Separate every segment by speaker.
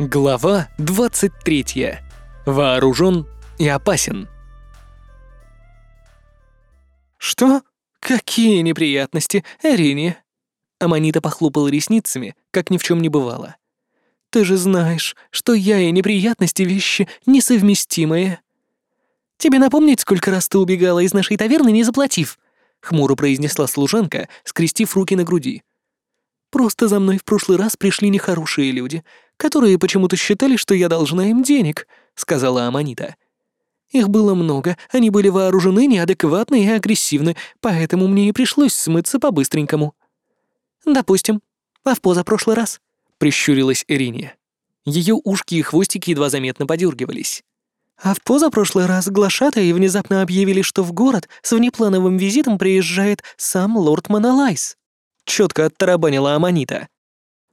Speaker 1: Глава 23. Вооружен и опасен. «Что? Какие неприятности, Эрине?» Аманита похлопала ресницами, как ни в чем не бывало. «Ты же знаешь, что я и неприятности — вещи несовместимые». «Тебе напомнить, сколько раз ты убегала из нашей таверны, не заплатив?» — хмуро произнесла служанка, скрестив руки на груди. «Просто за мной в прошлый раз пришли нехорошие люди, которые почему-то считали, что я должна им денег», — сказала Аманита. «Их было много, они были вооружены, неадекватны и агрессивны, поэтому мне и пришлось смыться по-быстренькому». «Допустим. А в позапрошлый раз?» — прищурилась Ирине. Ее ушки и хвостики едва заметно подергивались. А в позапрошлый раз глашатые внезапно объявили, что в город с внеплановым визитом приезжает сам лорд Монолайс. Четко оттарабанила Аманита.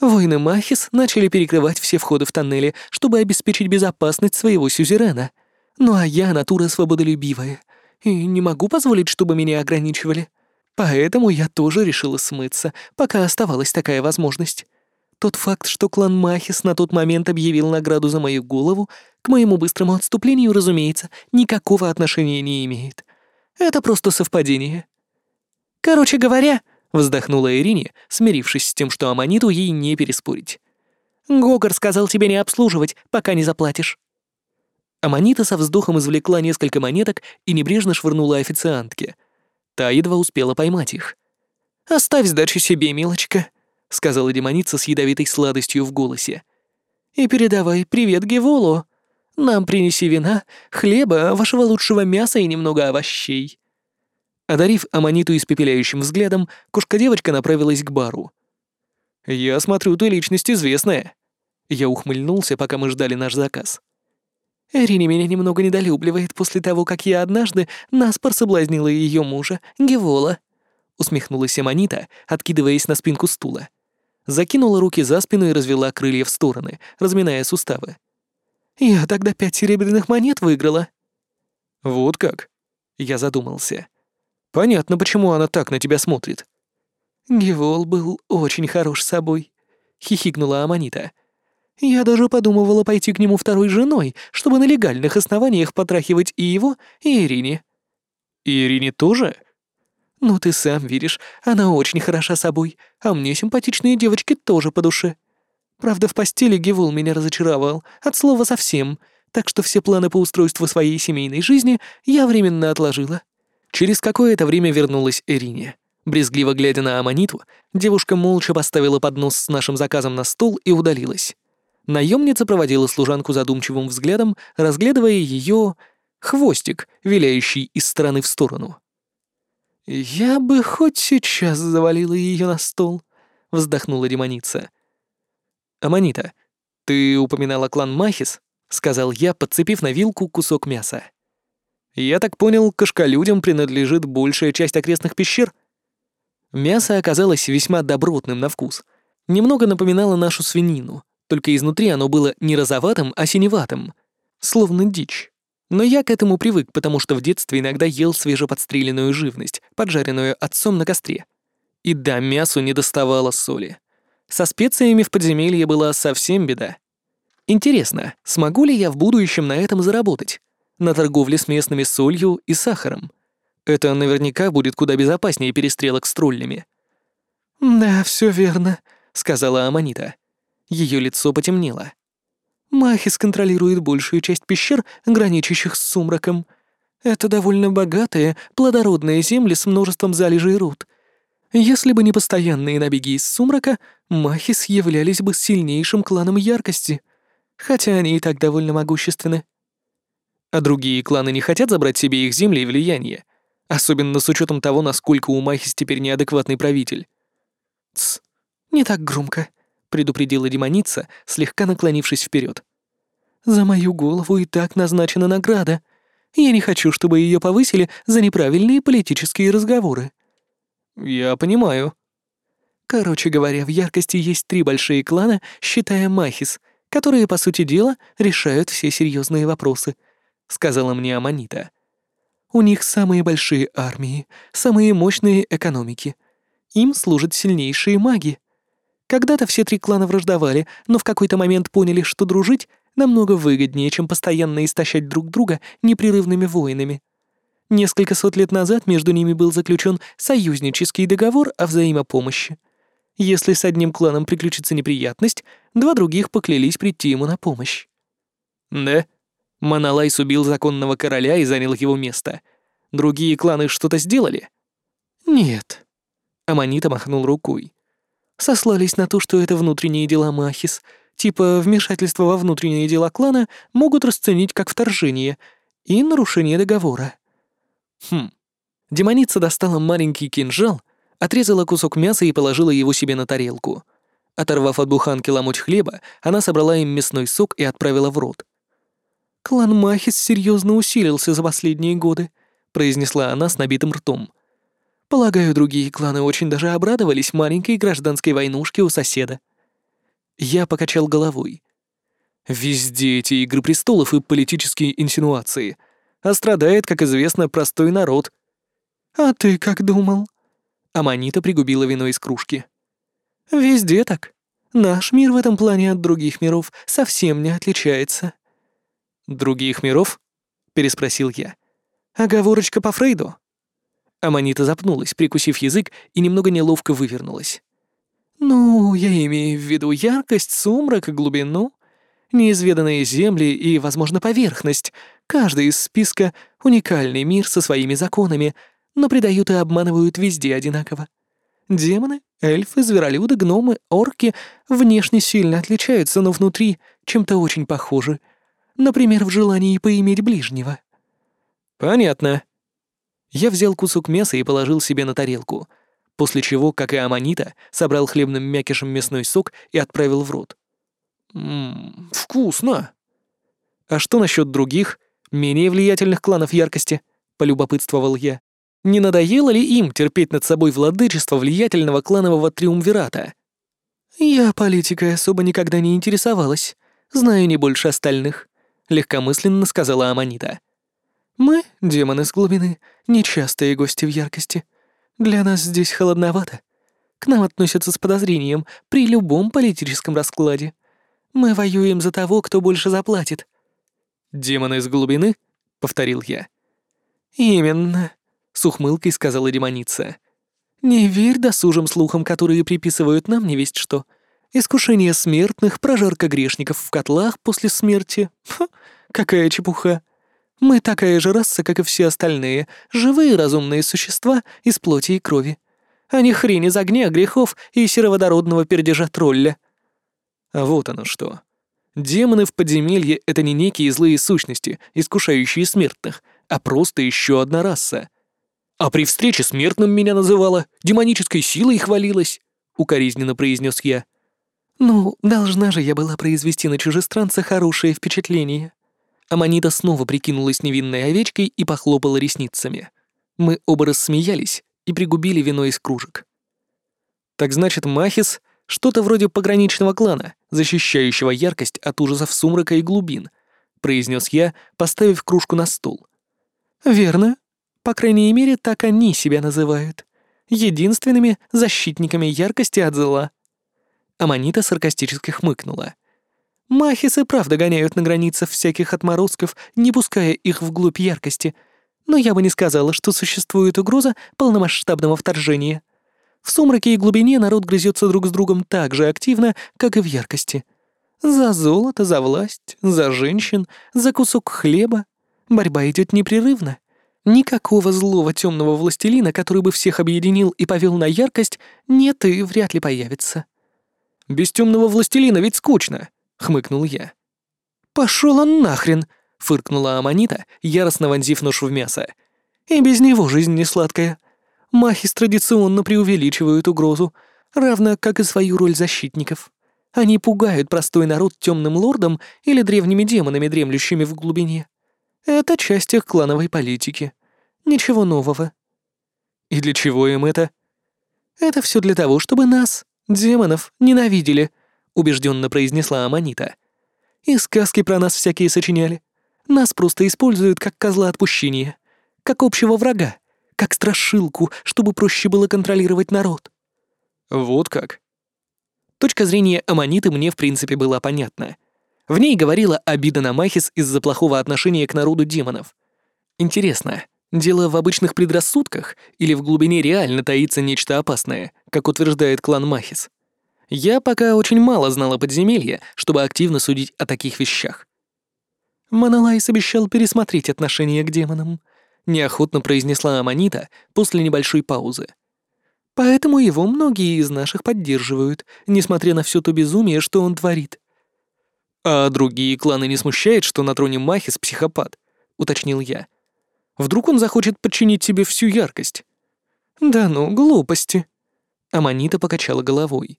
Speaker 1: Воины Махис начали перекрывать все входы в тоннели, чтобы обеспечить безопасность своего сюзерена. Ну а я натура свободолюбивая, и не могу позволить, чтобы меня ограничивали. Поэтому я тоже решила смыться, пока оставалась такая возможность. Тот факт, что клан Махис на тот момент объявил награду за мою голову, к моему быстрому отступлению, разумеется, никакого отношения не имеет. Это просто совпадение. Короче говоря, Вздохнула Ирине, смирившись с тем, что Аманиту ей не переспорить. «Гогор сказал тебе не обслуживать, пока не заплатишь». Аманита со вздохом извлекла несколько монеток и небрежно швырнула официантке. Та едва успела поймать их. «Оставь сдачу себе, милочка», — сказала демоница с ядовитой сладостью в голосе. «И передавай привет Геволу. Нам принеси вина, хлеба, вашего лучшего мяса и немного овощей». Одарив Аманиту испепеляющим взглядом, кошка-девочка направилась к бару. «Я смотрю, ты личность известная». Я ухмыльнулся, пока мы ждали наш заказ. Эрине меня немного недолюбливает после того, как я однажды наспор соблазнила ее мужа, Гевола. Усмехнулась Аманита, откидываясь на спинку стула. Закинула руки за спину и развела крылья в стороны, разминая суставы. «Я тогда пять серебряных монет выиграла». «Вот как?» Я задумался. Понятно, почему она так на тебя смотрит». «Гевол был очень хорош собой», — хихикнула Аманита. «Я даже подумывала пойти к нему второй женой, чтобы на легальных основаниях потрахивать и его, и Ирине». «И Ирине тоже?» «Ну, ты сам видишь, она очень хороша собой, а мне симпатичные девочки тоже по душе. Правда, в постели Гевол меня разочаровал, от слова совсем, так что все планы по устройству своей семейной жизни я временно отложила». Через какое-то время вернулась Эрине. Брезгливо глядя на Аманиту, девушка молча поставила поднос с нашим заказом на стол и удалилась. Наемница проводила служанку задумчивым взглядом, разглядывая ее хвостик, виляющий из стороны в сторону. «Я бы хоть сейчас завалила ее на стол», — вздохнула демоница. «Аманита, ты упоминала клан Махис?» — сказал я, подцепив на вилку кусок мяса. Я так понял, кошколюдям принадлежит большая часть окрестных пещер? Мясо оказалось весьма добротным на вкус. Немного напоминало нашу свинину, только изнутри оно было не розоватым, а синеватым. Словно дичь. Но я к этому привык, потому что в детстве иногда ел свежеподстреленную живность, поджаренную отцом на костре. И да, мясу не доставало соли. Со специями в подземелье была совсем беда. Интересно, смогу ли я в будущем на этом заработать? На торговле с местными солью и сахаром. Это наверняка будет куда безопаснее перестрелок с троллями. «Да, все верно», — сказала Аманита. Ее лицо потемнело. «Махис контролирует большую часть пещер, граничащих с сумраком. Это довольно богатые, плодородные земли с множеством залежей руд. Если бы не постоянные набеги из сумрака, Махис являлись бы сильнейшим кланом яркости, хотя они и так довольно могущественны. А другие кланы не хотят забрать себе их земли и влияние, особенно с учетом того, насколько у Махис теперь неадекватный правитель. «Тсс, не так громко», — предупредила демоница, слегка наклонившись вперед. «За мою голову и так назначена награда. Я не хочу, чтобы ее повысили за неправильные политические разговоры». «Я понимаю». Короче говоря, в яркости есть три большие клана, считая Махис, которые, по сути дела, решают все серьезные вопросы —— сказала мне Аманита. «У них самые большие армии, самые мощные экономики. Им служат сильнейшие маги. Когда-то все три клана враждовали, но в какой-то момент поняли, что дружить намного выгоднее, чем постоянно истощать друг друга непрерывными войнами. Несколько сот лет назад между ними был заключен союзнический договор о взаимопомощи. Если с одним кланом приключится неприятность, два других поклялись прийти ему на помощь. Да, Маналайс убил законного короля и занял его место. Другие кланы что-то сделали? Нет. Аманита махнул рукой. Сослались на то, что это внутренние дела Махис, типа вмешательство во внутренние дела клана могут расценить как вторжение и нарушение договора. Хм. Демоница достала маленький кинжал, отрезала кусок мяса и положила его себе на тарелку. Оторвав от буханки ломоть хлеба, она собрала им мясной сок и отправила в рот. «Клан Махис серьезно усилился за последние годы», — произнесла она с набитым ртом. «Полагаю, другие кланы очень даже обрадовались маленькой гражданской войнушке у соседа». Я покачал головой. «Везде эти игры престолов и политические инсинуации — а страдает, как известно, простой народ. А ты как думал? Аманита пригубила вино из кружки. Везде так. Наш мир в этом плане от других миров совсем не отличается. Других миров? Переспросил я. Оговорочка по Фрейду. Аманита запнулась, прикусив язык, и немного неловко вывернулась. «Ну, я имею в виду яркость, сумрак глубину неизведанные земли и, возможно, поверхность. Каждый из списка — уникальный мир со своими законами, но предают и обманывают везде одинаково. Демоны, эльфы, зверолюды, гномы, орки внешне сильно отличаются, но внутри чем-то очень похожи. Например, в желании поиметь ближнего. Понятно. Я взял кусок мяса и положил себе на тарелку, после чего, как и Аманита, собрал хлебным мякишем мясной сок и отправил в рот. Ммм, вкусно. А что насчет других, менее влиятельных кланов яркости? Полюбопытствовал я. Не надоело ли им терпеть над собой владычество влиятельного кланового триумвирата? Я политикой особо никогда не интересовалась. Знаю не больше остальных, легкомысленно сказала Аманита. Мы, демоны с глубины, нечастые гости в яркости. Для нас здесь холодновато. К нам относятся с подозрением при любом политическом раскладе. Мы воюем за того, кто больше заплатит». «Демоны из глубины?» — повторил я. «Именно», — с ухмылкой сказала демоница. «Не верь досужим слухам, которые приписывают нам не весть что. Искушение смертных, прожарка грешников в котлах после смерти. Ха, какая чепуха. Мы такая же раса, как и все остальные, живые разумные существа из плоти и крови. А не хрень из огня, грехов и сероводородного пердежа тролля. А вот оно что. Демоны в подземелье — это не некие злые сущности, искушающие смертных, а просто еще одна раса. А при встрече смертным меня называла, демонической силой хвалилась, — укоризненно произнес я. Ну, должна же я была произвести на чужестранца хорошее впечатление. Аманита снова прикинулась невинной овечкой и похлопала ресницами. Мы оба рассмеялись и пригубили вино из кружек. Так значит, Махис что-то вроде пограничного клана, защищающего яркость от ужасов сумрака и глубин, произнес я, поставив кружку на стол. Верно. По крайней мере, так они себя называют. Единственными защитниками яркости от зла. Аманита саркастически хмыкнула. Махисы правда гоняют на границах всяких отморозков, не пуская их вглубь яркости, но я бы не сказала, что существует угроза полномасштабного вторжения. В сумраке и глубине народ грызется друг с другом так же активно, как и в яркости. За золото, за власть, за женщин, за кусок хлеба. Борьба идет непрерывно. Никакого злого темного властелина, который бы всех объединил и повел на яркость, нет и вряд ли появится. «Без темного властелина ведь скучно», — хмыкнул я. «Пошел он нахрен!» — фыркнула Аманита, яростно вонзив нож в мясо. «И без него жизнь не сладкая. Махис традиционно преувеличивают угрозу, равно как и свою роль защитников. Они пугают простой народ темным лордом или древними демонами, дремлющими в глубине. Это часть их клановой политики. Ничего нового. И для чего им это? Это все для того, чтобы нас, демонов, ненавидели, убежденно произнесла Аманита. И сказки про нас всякие сочиняли. Нас просто используют как козла отпущения, как общего врага как страшилку, чтобы проще было контролировать народ». «Вот как?» Точка зрения Аманиты мне в принципе была понятна. В ней говорила обида на Махис из-за плохого отношения к народу демонов. Интересно, дело в обычных предрассудках или в глубине реально таится нечто опасное, как утверждает клан Махис? Я пока очень мало знала подземелья, чтобы активно судить о таких вещах. Монолайс обещал пересмотреть отношение к демонам, неохотно произнесла Аманита после небольшой паузы. Поэтому его многие из наших поддерживают, несмотря на все то безумие, что он творит. А другие кланы не смущает, что на троне Махис психопат, уточнил я. Вдруг он захочет подчинить себе всю яркость? Да ну, глупости. Аманита покачала головой.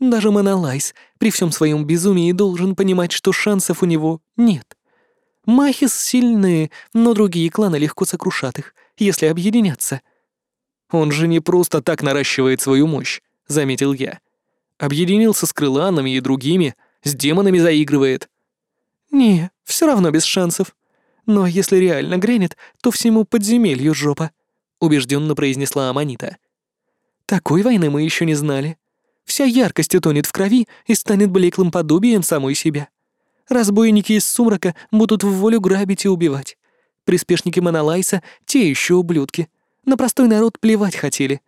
Speaker 1: Даже Монолайс при всем своем безумии должен понимать, что шансов у него нет. Махис сильные, но другие кланы легко сокрушат их, если объединятся. Он же не просто так наращивает свою мощь, заметил я. Объединился с крыланами и другими, с демонами заигрывает. Не, все равно без шансов. Но если реально грянет, то всему подземелью жопа, убежденно произнесла Аманита. Такой войны мы еще не знали. Вся яркость утонет в крови и станет блеклым подобием самой себя. Разбойники из сумрака будут в волю грабить и убивать. Приспешники Монолайса — те еще ублюдки. На простой народ плевать хотели.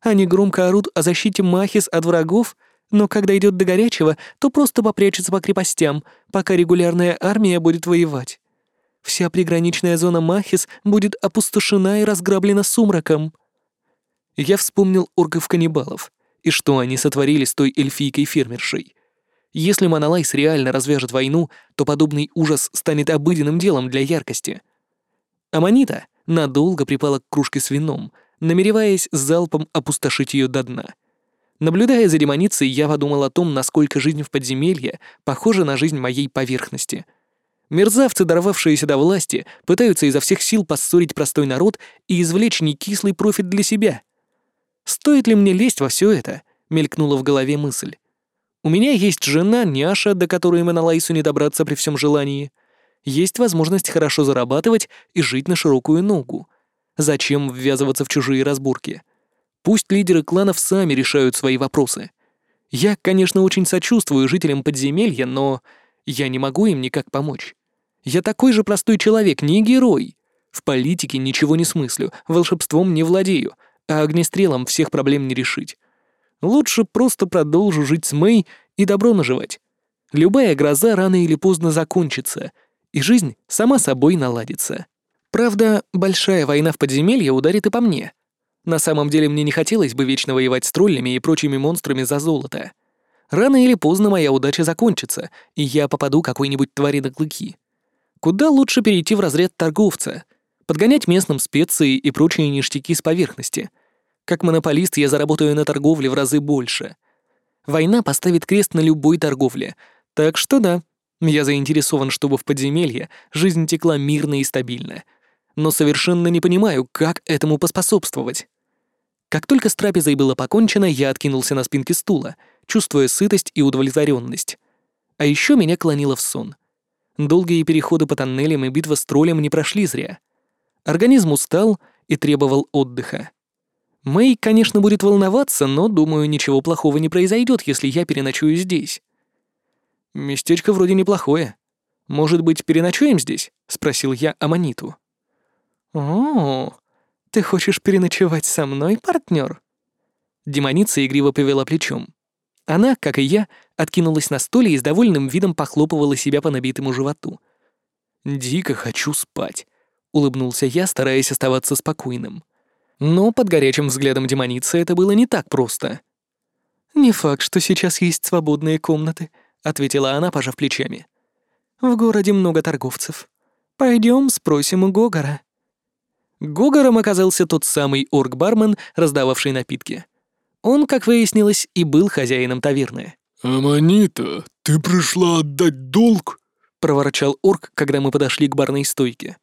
Speaker 1: Они громко орут о защите Махис от врагов, но когда идет до горячего, то просто попрячется по крепостям, пока регулярная армия будет воевать. Вся приграничная зона Махис будет опустошена и разграблена сумраком. Я вспомнил орков-каннибалов и что они сотворили с той эльфийкой-фермершей. Если Монолайс реально развяжет войну, то подобный ужас станет обыденным делом для яркости. Аманита надолго припала к кружке с вином, намереваясь залпом опустошить ее до дна. Наблюдая за демоницей, я подумал о том, насколько жизнь в подземелье похожа на жизнь моей поверхности. Мерзавцы, дорвавшиеся до власти, пытаются изо всех сил поссорить простой народ и извлечь некислый профит для себя. «Стоит ли мне лезть во все это?» — мелькнула в голове мысль. У меня есть жена, няша, до которой мы на Лайсу не добраться при всем желании. Есть возможность хорошо зарабатывать и жить на широкую ногу. Зачем ввязываться в чужие разборки? Пусть лидеры кланов сами решают свои вопросы. Я, конечно, очень сочувствую жителям подземелья, но я не могу им никак помочь. Я такой же простой человек, не герой. В политике ничего не смыслю, волшебством не владею, а огнестрелом всех проблем не решить. Лучше просто продолжу жить с Мэй и добро наживать. Любая гроза рано или поздно закончится, и жизнь сама собой наладится. Правда, большая война в подземелье ударит и по мне. На самом деле мне не хотелось бы вечно воевать с троллями и прочими монстрами за золото. Рано или поздно моя удача закончится, и я попаду какой-нибудь твари на клыки. Куда лучше перейти в разряд торговца, подгонять местным специи и прочие ништяки с поверхности — как монополист я заработаю на торговле в разы больше. Война поставит крест на любой торговле. Так что да, я заинтересован, чтобы в подземелье жизнь текла мирно и стабильно. Но совершенно не понимаю, как этому поспособствовать. Как только с трапезой было покончено, я откинулся на спинке стула, чувствуя сытость и удовлетворенность. А еще меня клонило в сон. Долгие переходы по тоннелям и битва с троллем не прошли зря. Организм устал и требовал отдыха. Мэй, конечно, будет волноваться, но, думаю, ничего плохого не произойдет, если я переночую здесь. Местечко вроде неплохое. Может быть, переночуем здесь? спросил я Аманиту. О, ты хочешь переночевать со мной, партнер? Демоница игриво повела плечом. Она, как и я, откинулась на стуле и с довольным видом похлопывала себя по набитому животу. «Дико хочу спать», — улыбнулся я, стараясь оставаться спокойным. Но под горячим взглядом демоницы это было не так просто. «Не факт, что сейчас есть свободные комнаты», — ответила она, пожав плечами. «В городе много торговцев. Пойдем спросим у Гогора». Гогором оказался тот самый орк-бармен, раздававший напитки. Он, как выяснилось, и был хозяином таверны.
Speaker 2: «Аманита, ты пришла отдать долг?»
Speaker 1: — проворчал орк, когда мы подошли к барной стойке.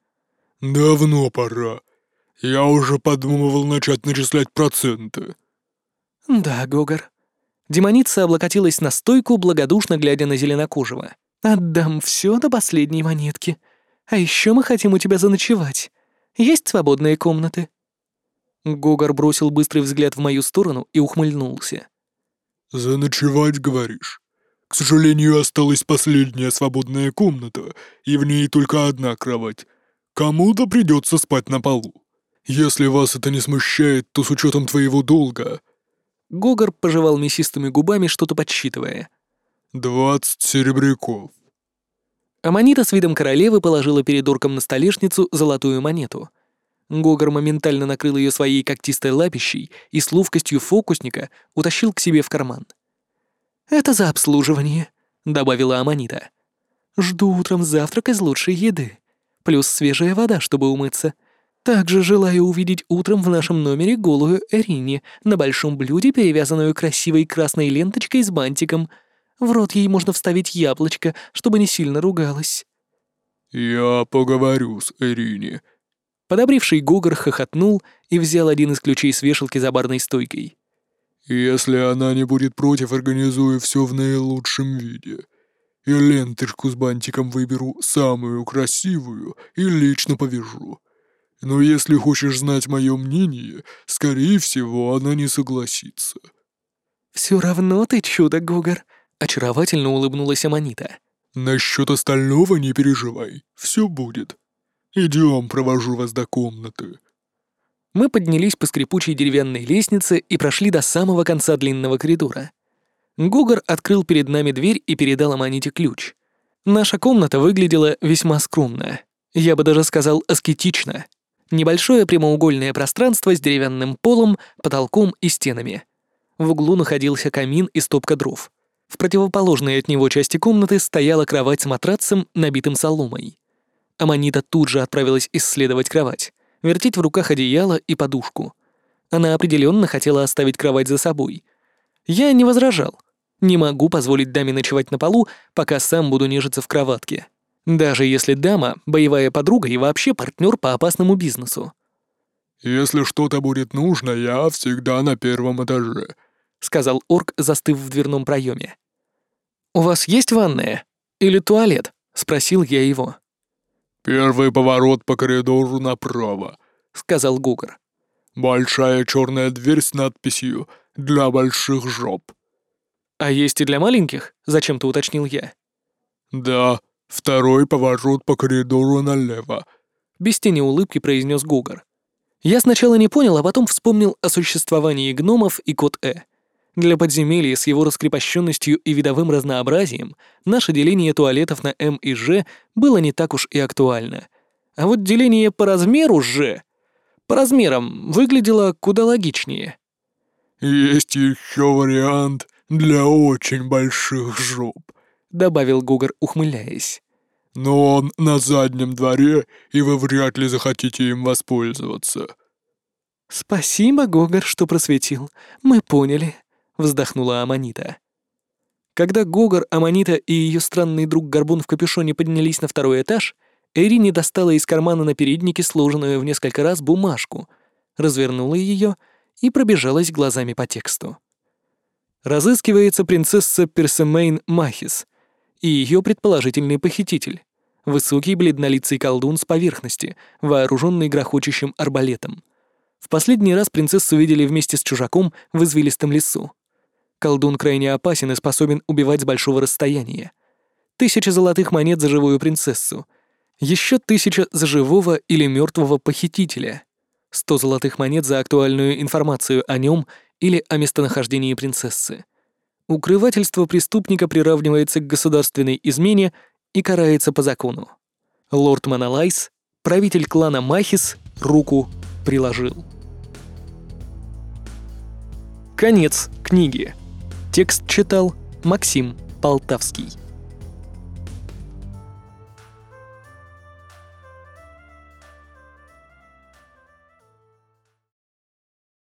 Speaker 2: «Давно пора. Я уже подумывал начать начислять проценты».
Speaker 1: «Да, Гогор». Демоница облокотилась на стойку, благодушно глядя на зеленокожего. «Отдам все до последней монетки. А еще мы хотим у тебя заночевать. Есть свободные комнаты?» Гогор бросил быстрый взгляд в мою сторону и ухмыльнулся.
Speaker 2: «Заночевать, говоришь? К сожалению, осталась последняя свободная комната, и в ней только одна кровать. Кому-то придется спать на полу. Если вас это не смущает, то с учетом твоего долга...»
Speaker 1: Гогор пожевал мясистыми губами, что-то подсчитывая.
Speaker 2: «Двадцать серебряков».
Speaker 1: Аманита с видом королевы положила перед орком на столешницу золотую монету. Гогор моментально накрыл ее своей когтистой лапищей и с ловкостью фокусника утащил к себе в карман. «Это за обслуживание», — добавила Аманита. «Жду утром завтрак из лучшей еды, плюс свежая вода, чтобы умыться. Также желаю увидеть утром в нашем номере голую Эрини на большом блюде, перевязанную красивой красной ленточкой с бантиком — в рот ей можно вставить яблочко, чтобы не сильно ругалась».
Speaker 2: «Я поговорю с Эрине».
Speaker 1: Подобривший Гогор хохотнул и взял один из ключей с вешалки за барной стойкой.
Speaker 2: «Если она не будет против, организую все в наилучшем виде. И ленточку с бантиком выберу самую красивую и лично повяжу. Но если хочешь знать мое мнение, скорее всего, она не согласится».
Speaker 1: «Все равно ты чудо, Гогор», Очаровательно улыбнулась Аманита.
Speaker 2: «Насчет остального не переживай, все будет. Идем, провожу вас до комнаты».
Speaker 1: Мы поднялись по скрипучей деревянной лестнице и прошли до самого конца длинного коридора. Гугар открыл перед нами дверь и передал Аманите ключ. Наша комната выглядела весьма скромно. Я бы даже сказал аскетично. Небольшое прямоугольное пространство с деревянным полом, потолком и стенами. В углу находился камин и стопка дров. В противоположной от него части комнаты стояла кровать с матрацем, набитым соломой. Аманита тут же отправилась исследовать кровать, вертеть в руках одеяло и подушку. Она определенно хотела оставить кровать за собой. Я не возражал. Не могу позволить даме ночевать на полу, пока сам буду нежиться в кроватке. Даже если дама — боевая подруга и вообще партнер по опасному бизнесу.
Speaker 2: «Если что-то будет нужно, я всегда на первом этаже», — сказал орк, застыв в дверном проеме.
Speaker 1: «У вас есть ванная? Или туалет?» — спросил я его.
Speaker 2: «Первый поворот по коридору направо», — сказал Гугар. «Большая черная дверь с надписью «Для больших жоп».
Speaker 1: «А есть и для маленьких?» — зачем-то уточнил я.
Speaker 2: «Да, второй поворот по коридору налево», —
Speaker 1: без тени улыбки произнес Гугар. Я сначала не понял, а потом вспомнил о существовании гномов и код Э. Для подземелья с его раскрепощенностью и видовым разнообразием наше деление туалетов на М и Ж было не так уж и актуально. А вот деление по размеру Ж по размерам выглядело куда логичнее.
Speaker 2: «Есть еще вариант для очень больших жоп», — добавил Гугар, ухмыляясь. «Но он на заднем дворе, и вы вряд ли захотите им воспользоваться».
Speaker 1: «Спасибо, Гогар, что просветил. Мы поняли», — вздохнула Аманита. Когда Гогор, Аманита и ее странный друг Горбун в капюшоне поднялись на второй этаж, Эрине достала из кармана на переднике сложенную в несколько раз бумажку, развернула ее и пробежалась глазами по тексту. Разыскивается принцесса Персемейн Махис и ее предположительный похититель, высокий бледнолицый колдун с поверхности, вооруженный грохочущим арбалетом. В последний раз принцессу видели вместе с чужаком в извилистом лесу. Колдун крайне опасен и способен убивать с большого расстояния. Тысяча золотых монет за живую принцессу. Еще тысяча за живого или мертвого похитителя. Сто золотых монет за актуальную информацию о нем или о местонахождении принцессы. Укрывательство преступника приравнивается к государственной измене и карается по закону. Лорд Монолайс, правитель клана Махис, руку приложил. Конец книги. Текст читал Максим Полтавский.